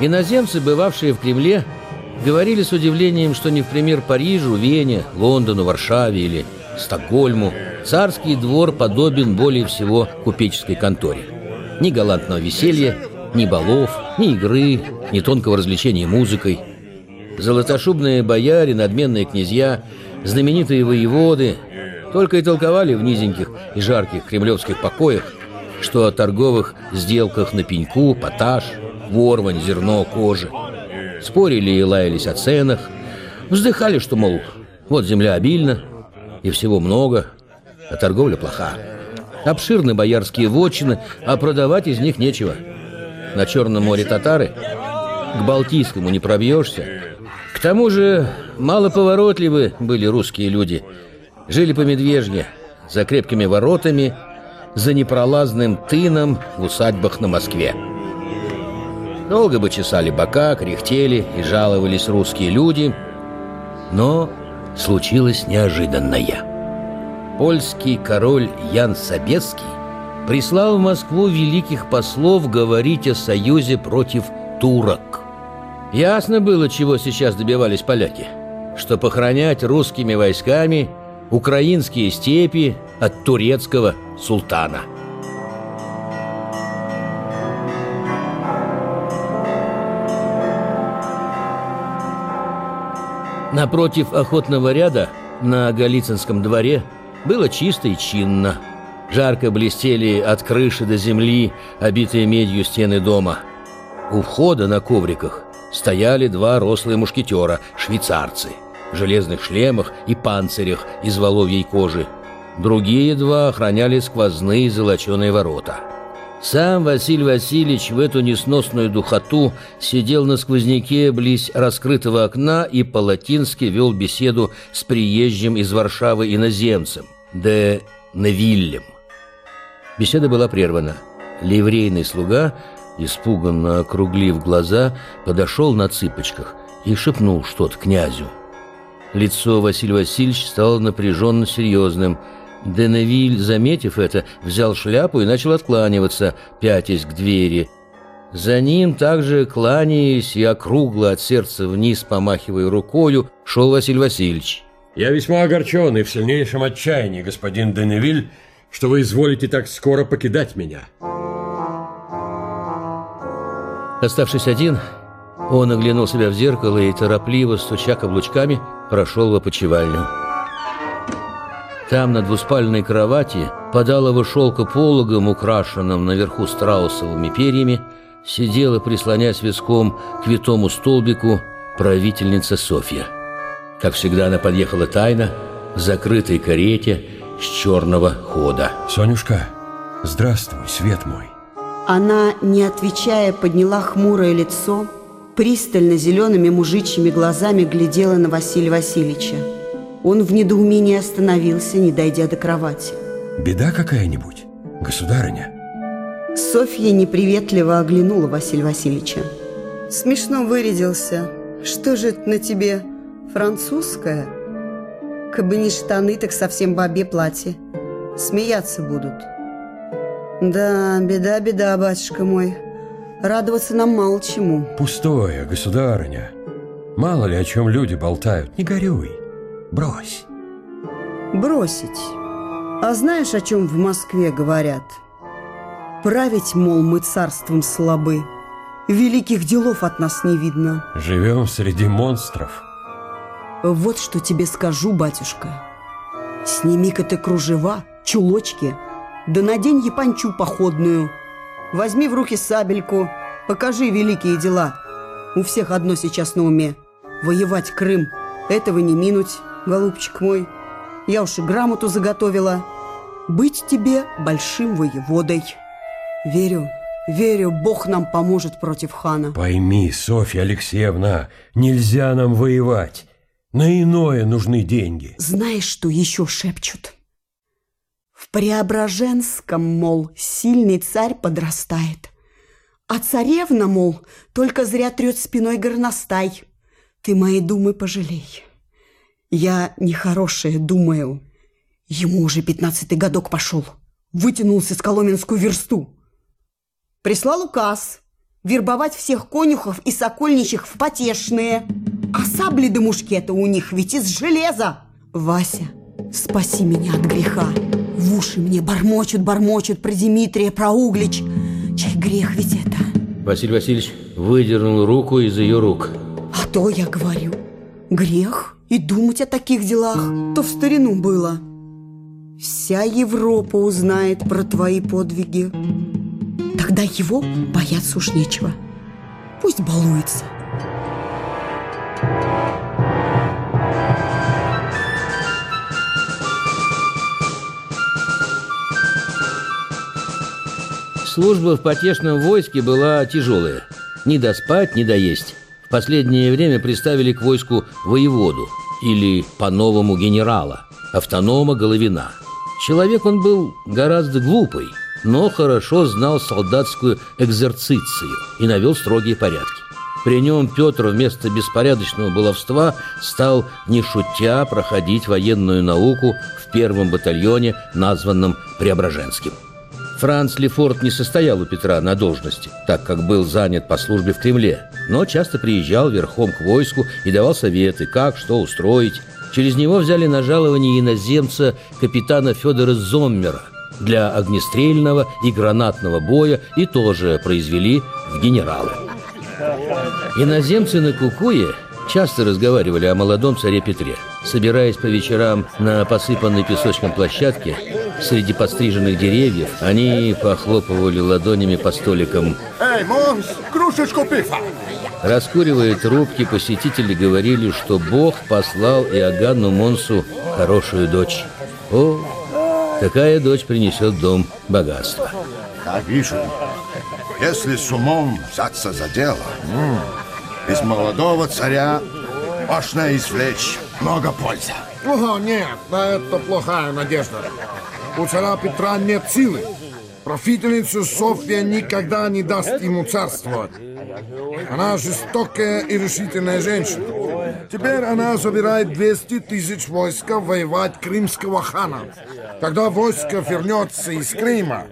Иноземцы, бывавшие в Кремле, говорили с удивлением, что не в пример Парижу, Вене, Лондону, Варшаве или Стокгольму царский двор подобен более всего купеческой конторе. Ни галантного веселья, ни балов, ни игры, ни тонкого развлечения музыкой. Золотошубные бояре, надменные князья, знаменитые воеводы только и толковали в низеньких и жарких кремлевских покоях, что о торговых сделках на пеньку, поташ, ворвань, зерно, кожи. Спорили и лаялись о ценах, вздыхали, что, мол, вот земля обильна, и всего много, а торговля плоха. Обширны боярские вотчины, а продавать из них нечего. На Черном море татары, к Балтийскому не пробьешься. К тому же малоповоротливы были русские люди. Жили по медвежье, за крепкими воротами, за непролазным тыном в усадьбах на Москве. Долго бы чесали бока, кряхтели и жаловались русские люди, но случилось неожиданное. Польский король Ян Собеский прислал в Москву великих послов говорить о союзе против турок. Ясно было, чего сейчас добивались поляки, что похоронять русскими войсками украинские степи от турецкого султана. Напротив охотного ряда на Голицынском дворе было чисто и чинно. Жарко блестели от крыши до земли обитые медью стены дома. У входа на ковриках стояли два рослые мушкетера, швейцарцы, в железных шлемах и панцирях из воловьей кожи. Другие два охраняли сквозные золоченые ворота. Сам Василий Васильевич в эту несносную духоту сидел на сквозняке близ раскрытого окна и по-латински вел беседу с приезжим из Варшавы иноземцем, де Невиллем. Беседа была прервана. Ливрейный слуга, испуганно округлив глаза, подошел на цыпочках и шепнул что-то князю. Лицо Василия Васильевича стало напряженно серьезным – Деневиль, заметив это, взял шляпу и начал откланиваться, пятясь к двери. За ним, также кланяясь и округло от сердца вниз, помахивая рукою, шел Василий Васильевич. «Я весьма огорчен и в сильнейшем отчаянии, господин Деневиль, что вы изволите так скоро покидать меня». Оставшись один, он оглянул себя в зеркало и, торопливо, стуча каблучками, прошел в опочивальню. Там на двуспальной кровати, под алого шелка пологом, украшенным наверху страусовыми перьями, сидела, прислонясь виском к витому столбику, правительница Софья. Как всегда, она подъехала тайно, в закрытой карете с черного хода. «Сонюшка, здравствуй, свет мой!» Она, не отвечая, подняла хмурое лицо, пристально зелеными мужичьими глазами глядела на Василия Васильевича. Он в недоумении остановился, не дойдя до кровати. «Беда какая-нибудь, государыня?» Софья неприветливо оглянула Василия Васильевича. «Смешно вырядился. Что же это на тебе, французское? Кабы не штаны, так совсем бабе платье. Смеяться будут». «Да, беда, беда, батюшка мой. Радоваться нам мало чему». «Пустое, государыня. Мало ли о чем люди болтают. Не горюй. Брось. Бросить. А знаешь, о чем в Москве говорят? Править, мол, мы царством слабы. Великих делов от нас не видно. Живем среди монстров. Вот что тебе скажу, батюшка. Сними-ка ты кружева, чулочки, да надень япанчу походную. Возьми в руки сабельку, покажи великие дела. У всех одно сейчас на уме. Воевать Крым, этого не минуть голубчик мой, я уж и грамоту заготовила. Быть тебе большим воеводой. Верю, верю, Бог нам поможет против хана. Пойми, Софья Алексеевна, нельзя нам воевать. На иное нужны деньги. Знаешь, что еще шепчут? В Преображенском, мол, сильный царь подрастает. А царевна, мол, только зря трет спиной горностай. Ты мои думы пожалей. Я нехорошее думаю. Ему уже пятнадцатый годок пошел. Вытянулся с Коломенскую версту. Прислал указ. вербовать всех конюхов и сокольничьих в потешные. А сабли да мушкеты у них ведь из железа. Вася, спаси меня от греха. В уши мне бормочут, бормочут про Дмитрия, про Углич. Чай грех ведь это. Василий Васильевич выдернул руку из ее рук. А то я говорю, грех и думать о таких делах, то в старину было. Вся Европа узнает про твои подвиги. Тогда его бояться уж нечего. Пусть балуется. Служба в потешном войске была тяжелая. Ни доспать, ни доесть. В последнее время приставили к войску воеводу, или по-новому генерала, автонома Головина. Человек он был гораздо глупый, но хорошо знал солдатскую экзерцицию и навел строгие порядки. При нем Петр вместо беспорядочного баловства стал, не шутя, проходить военную науку в первом батальоне, названном Преображенским. Франц Лефорт не состоял у Петра на должности, так как был занят по службе в Кремле, но часто приезжал верхом к войску и давал советы, как что устроить. Через него взяли на жалование иноземца капитана Федора Зоммера для огнестрельного и гранатного боя и тоже произвели в генералы. Иноземцы на Кукуе часто разговаривали о молодом царе Петре. Собираясь по вечерам на посыпанной песочком площадке, среди подстриженных деревьев, они похлопывали ладонями по столикам. Эй, Монс, кружечку пива! Раскуривая трубки, посетители говорили, что Бог послал Иоганну Монсу хорошую дочь. О, такая дочь принесет дом богатство. Я вижу, если с умом взяться за дело, из молодого царя можно извлечь много пользы. О, нет, это плохая надежда. У царя Петра нет силы. Правительница Софья никогда не даст ему царствовать. Она жестокая и решительная женщина. Теперь она собирает 200 тысяч войска воевать крымского хана. Когда войско вернется из Крыма,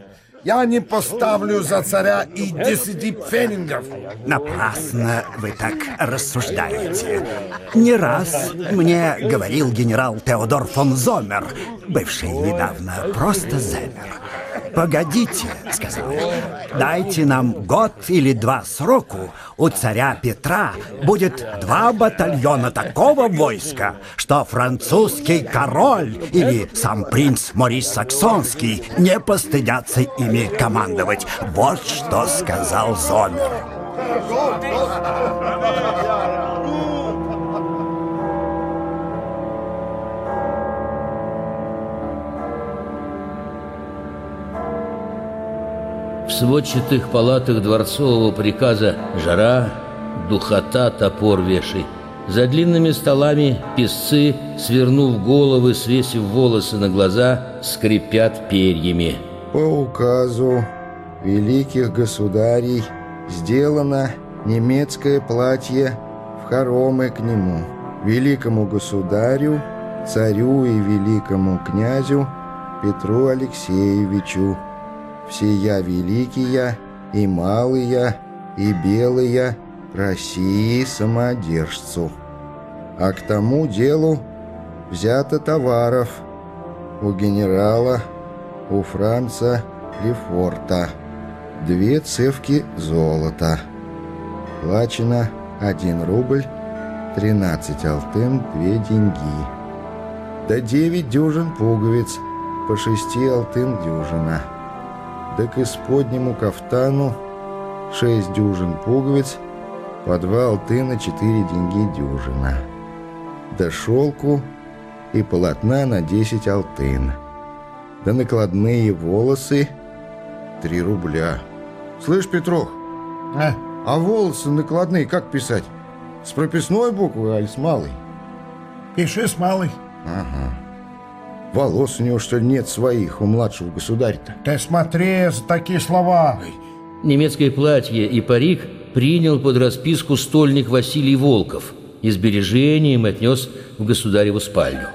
я не поставлю за царя и десяти пфенингов. Напрасно вы так рассуждаете. Не раз мне говорил генерал Теодор фон Зомер, бывший недавно просто Земер. «Погодите», — сказал я, — «дайте нам год или два сроку. У царя Петра будет два батальона такого войска, что французский король или сам принц Морис Саксонский не постыдятся ими командовать». Вот что сказал Зомер. В сводчатых палатах дворцового приказа жара, духота, топор вешай. За длинными столами песцы, свернув головы, свесив волосы на глаза, скрипят перьями. По указу великих государей сделано немецкое платье в хоромы к нему, великому государю, царю и великому князю Петру Алексеевичу, всея великие и малые и белые России самодержцу. А к тому делу взято товаров у генерала, у Франца Лефорта, две цевки золота. Плачено 1 рубль, 13 алтын, 2 деньги. Да 9 дюжин пуговиц, по 6 алтын дюжина да к исподнему кафтану шесть дюжин пуговиц, по два алтына четыре деньги дюжина, да шелку и полотна на десять алтын, да накладные волосы три рубля. Слышь, Петров, А? а волосы накладные как писать? С прописной буквы, аль с малой? Пиши с малой. Волос у него, что ли, нет своих, у младшего государя-то? Ты смотри за такие слова. Немецкое платье и парик принял под расписку стольник Василий Волков и сбережением отнес в государеву спальню.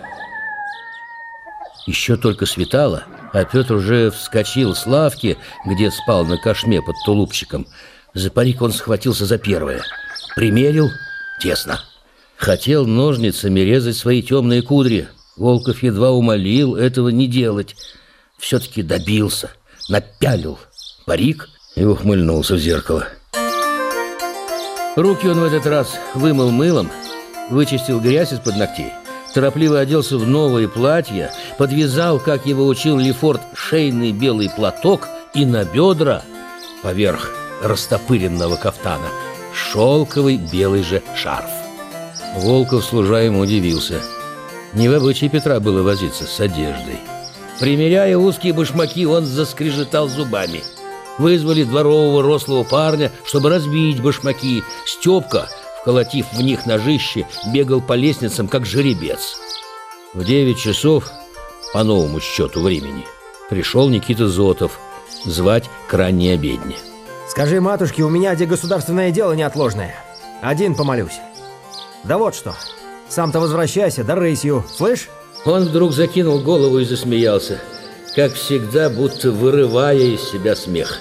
Еще только светало, а Петр уже вскочил с лавки, где спал на кошме под тулупчиком, За парик он схватился за первое. Примерил — тесно. Хотел ножницами резать свои темные кудри. Волков едва умолил этого не делать. Все-таки добился, напялил парик и ухмыльнулся в зеркало. Руки он в этот раз вымыл мылом, вычистил грязь из-под ногтей, торопливо оделся в новое платье, подвязал, как его учил Лефорт, шейный белый платок и на бедра, поверх растопыренного кафтана, шелковый белый же шарф. Волков, служа ему, удивился. Не в обычае Петра было возиться с одеждой. Примеряя узкие башмаки, он заскрежетал зубами – Вызвали дворового рослого парня, чтобы разбить башмаки. Степка, вколотив в них ножище, бегал по лестницам, как жеребец. В девять часов, по новому счету времени, пришел Никита Зотов звать к ранней обедне. Скажи матушке, у меня где государственное дело неотложное. Один помолюсь. Да вот что. Сам-то возвращайся, да рысью, слышь? Он вдруг закинул голову и засмеялся как всегда, будто вырывая из себя смех.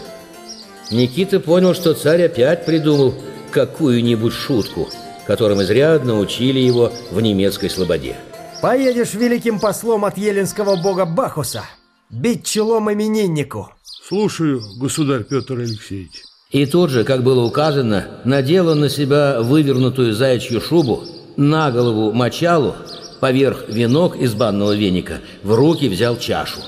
Никита понял, что царь опять придумал какую-нибудь шутку, которым изрядно учили его в немецкой слободе. Поедешь великим послом от еленского бога Бахуса, бить челом имениннику. Слушаю, государь Петр Алексеевич. И тут же, как было указано, надел он на себя вывернутую заячью шубу, на голову мочалу, поверх венок из банного веника, в руки взял чашу.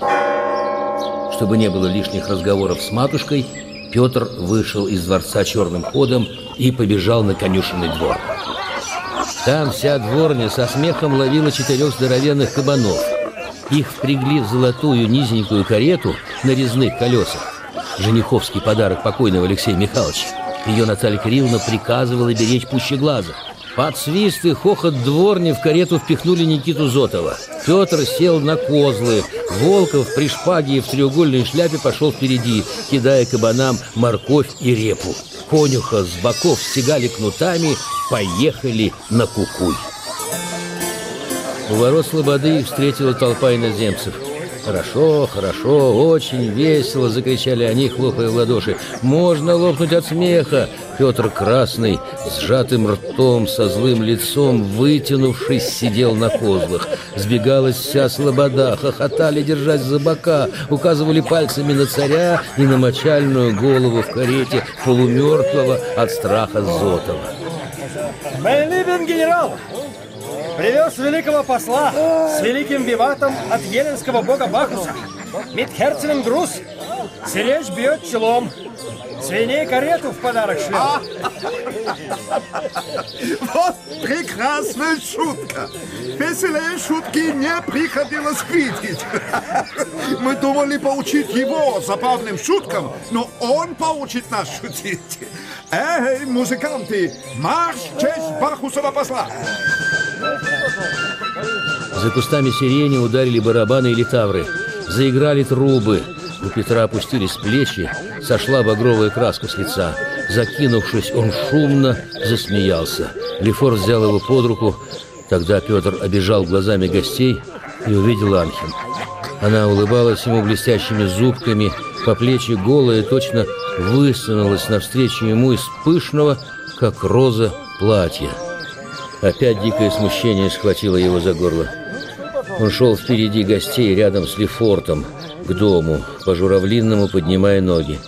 Чтобы не было лишних разговоров с матушкой, Петр вышел из дворца черным ходом и побежал на конюшенный двор. Там вся дворня со смехом ловила четырех здоровенных кабанов. Их впрягли в золотую низенькую карету на резных колесах. Жениховский подарок покойного Алексея Михайловича. Ее Наталья Кирилловна приказывала беречь пуще глаза. Под свист и хохот дворни в карету впихнули Никиту Зотова. Петр сел на козлы. Волков при шпаге и в треугольной шляпе пошел впереди, кидая кабанам морковь и репу. Конюха с боков стегали кнутами, поехали на кукуй. У ворот Слободы их встретила толпа иноземцев. «Хорошо, хорошо, очень весело!» — закричали они, хлопая в ладоши. «Можно лопнуть от смеха!» Петр Красный, сжатым ртом, со злым лицом, вытянувшись, сидел на козлах. Сбегалась вся слобода, хохотали, держась за бока, указывали пальцами на царя и на мочальную голову в карете полумертвого от страха Зотова. Мейлибен генерал! Привез великого посла с великим виватом от еленского бога Бахуса. Митхерцелем груз. Серечь бьет челом. Свиней карету в подарок шлет. Вот прекрасная шутка. Веселее шутки не приходилось видеть. Мы думали поучить его забавным шуткам, но он поучит нас шутить. Эй, музыканты, марш в честь Бахусова посла! За кустами сирени ударили барабаны или тавры. Заиграли трубы. У Петра опустились плечи, сошла багровая краска с лица. Закинувшись, он шумно засмеялся. Лефор взял его под руку. Тогда Петр обижал глазами гостей и увидел Анхин. Она улыбалась ему блестящими зубками, по плечи голая точно высунулась навстречу ему из пышного, как роза, платья. Опять дикое смущение схватило его за горло. Он шел впереди гостей рядом с Лефортом к дому, по журавлинному поднимая ноги.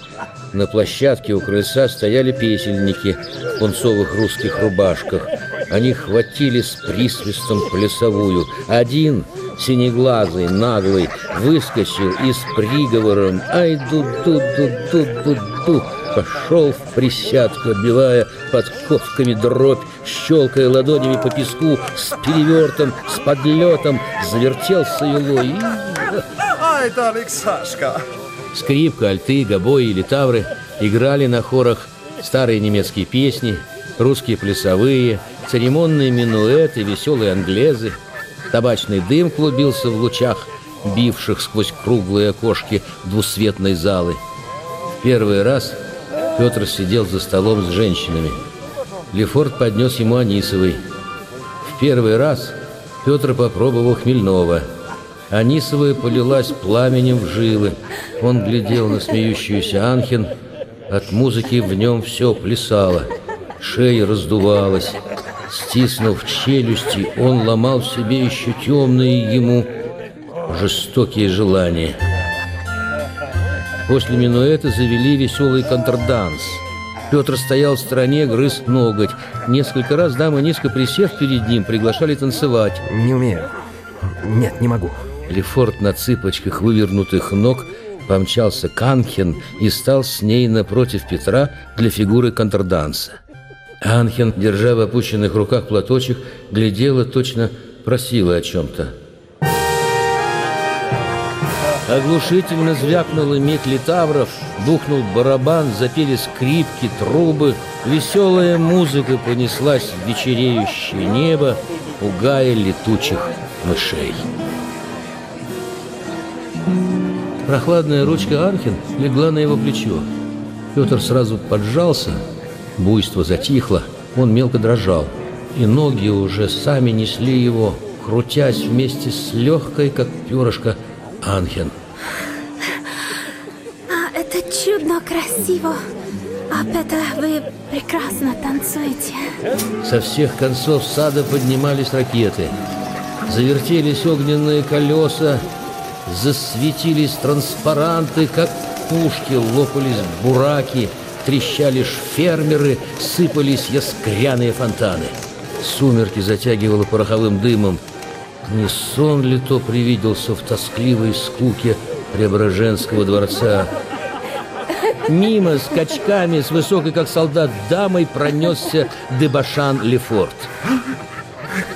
На площадке у крыльца стояли песельники в пунцовых русских рубашках. Они хватили с присвистом плясовую. Один, синеглазый, наглый, выскочил и с приговором «Ай, ду-ду-ду-ду-ду-ду!» пошел в присядку, отбивая подковками дробь, щелкая ладонями по песку, с перевертом, с подлетом, завертелся юлой да, Алексашка! Скрипка, альты, гобои или тавры играли на хорах старые немецкие песни, русские плясовые, церемонные минуэты, веселые англезы. Табачный дым клубился в лучах, бивших сквозь круглые окошки двусветной залы. В первый раз Петр сидел за столом с женщинами. Лефорт поднес ему Анисовой. В первый раз Петр попробовал хмельного. Анисовая полилась пламенем в жилы. Он глядел на смеющуюся Анхин, От музыки в нем все плясало, шея раздувалась. Стиснув челюсти, он ломал в себе еще темные ему жестокие желания. После минуэта завели веселый контрданс. Петр стоял в стороне, грыз ноготь. Несколько раз дамы, низко присев перед ним, приглашали танцевать. Не умею. Нет, не могу. Лефорт на цыпочках вывернутых ног помчался к Анхен и стал с ней напротив Петра для фигуры контрданса. Анхен, держа в опущенных руках платочек, глядела, точно просила о чем-то. Оглушительно звякнула медь литавров, бухнул барабан, запели скрипки, трубы. Веселая музыка понеслась в вечереющее небо, пугая летучих мышей. Прохладная ручка Анхен легла на его плечо. Петр сразу поджался, буйство затихло, он мелко дрожал, и ноги уже сами несли его, крутясь вместе с легкой, как перышко, Анхен. А, это чудно красиво. А Петр, вы прекрасно танцуете. Со всех концов сада поднимались ракеты. Завертелись огненные колеса, засветились транспаранты, как пушки, лопались бураки, трещали фермеры, сыпались яскряные фонтаны. Сумерки затягивало пороховым дымом. Не сон ли то привиделся в тоскливой скуке Преображенского дворца? Мимо скачками с высокой, как солдат, дамой пронесся Дебашан Лефорт.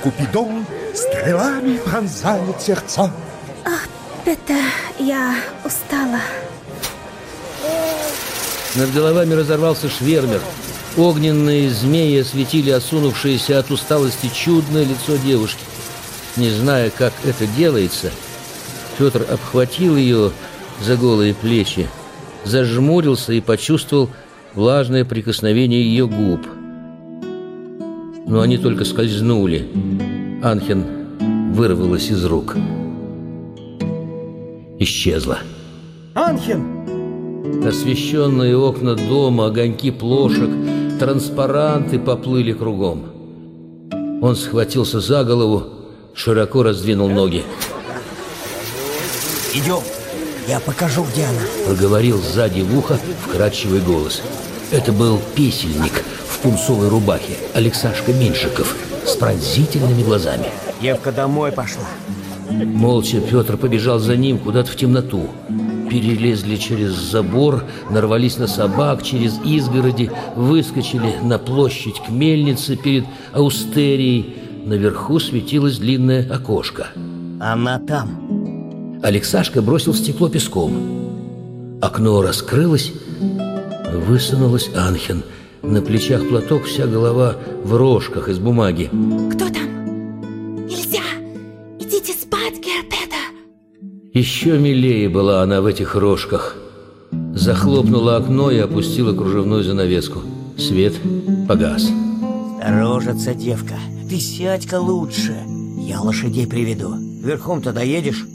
Купидон стрелами пронзает сердца. Петр, я устала. Над головами разорвался швермер. Огненные змеи осветили осунувшееся от усталости чудное лицо девушки. Не зная, как это делается, Петр обхватил ее за голые плечи, зажмурился и почувствовал влажное прикосновение ее губ. Но они только скользнули. Анхен вырвалась из рук. Исчезла. Анхен! Освещенные окна дома, огоньки плошек, транспаранты поплыли кругом. Он схватился за голову, широко раздвинул ноги. Идем, я покажу, где она. Проговорил сзади в ухо вкрадчивый голос. Это был песельник в пунцовой рубахе, Алексашка Меньшиков, с пронзительными глазами. Евка домой пошла. Молча Петр побежал за ним куда-то в темноту. Перелезли через забор, нарвались на собак через изгороди, выскочили на площадь к мельнице перед Аустерией. Наверху светилось длинное окошко. Она там. Алексашка бросил в стекло песком. Окно раскрылось, высунулась Анхен. На плечах платок, вся голова в рожках из бумаги. Кто там? Нельзя! Еще милее была она в этих рожках. Захлопнула окно и опустила кружевную занавеску. Свет погас. Рожица, девка, ты сядь-ка лучше. Я лошадей приведу. Верхом-то доедешь?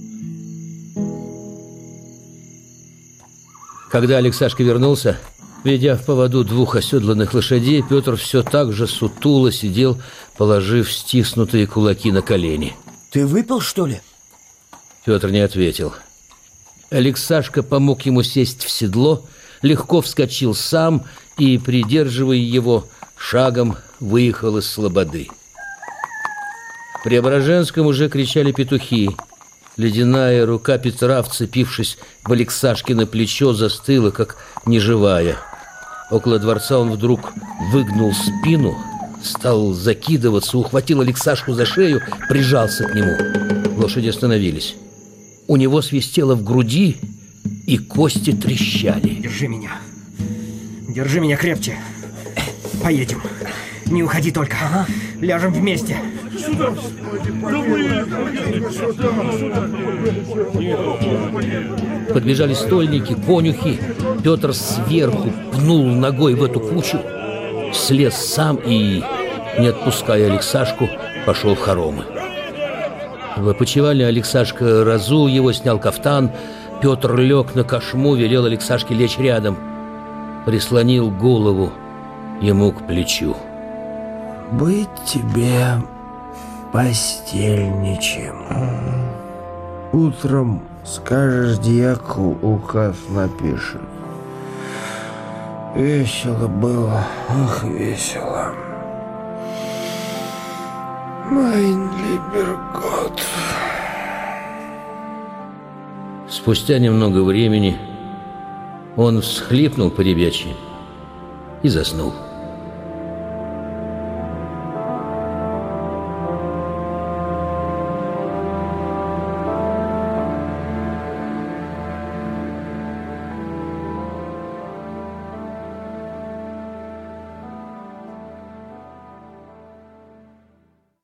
Когда Алексашка вернулся, ведя в поводу двух оседланных лошадей, Петр все так же сутуло сидел, положив стиснутые кулаки на колени. Ты выпил, что ли? Петр не ответил. Алексашка помог ему сесть в седло, легко вскочил сам и, придерживая его, шагом выехал из слободы. В Преображенском уже кричали петухи. Ледяная рука Петра, вцепившись в Алексашкино плечо, застыла, как неживая. Около дворца он вдруг выгнул спину, стал закидываться, ухватил Алексашку за шею, прижался к нему. Лошади остановились. У него свистело в груди, и кости трещали. Держи меня. Держи меня крепче. Поедем. Не уходи только. Ага. Ляжем вместе. Подбежали стольники, конюхи. Петр сверху пнул ногой в эту кучу, слез сам и, не отпуская Алексашку, пошел в хоромы. В опочивальне Алексашка разул его, снял кафтан. Петр лег на кошму, велел Алексашке лечь рядом. прислонил голову ему к плечу. Быть тебе постельничем. Утром скажешь дьяку, указ напишет. Весело было, ах, весело. Майн либергот. Спустя немного времени он всхлипнул по ребячьи и заснул.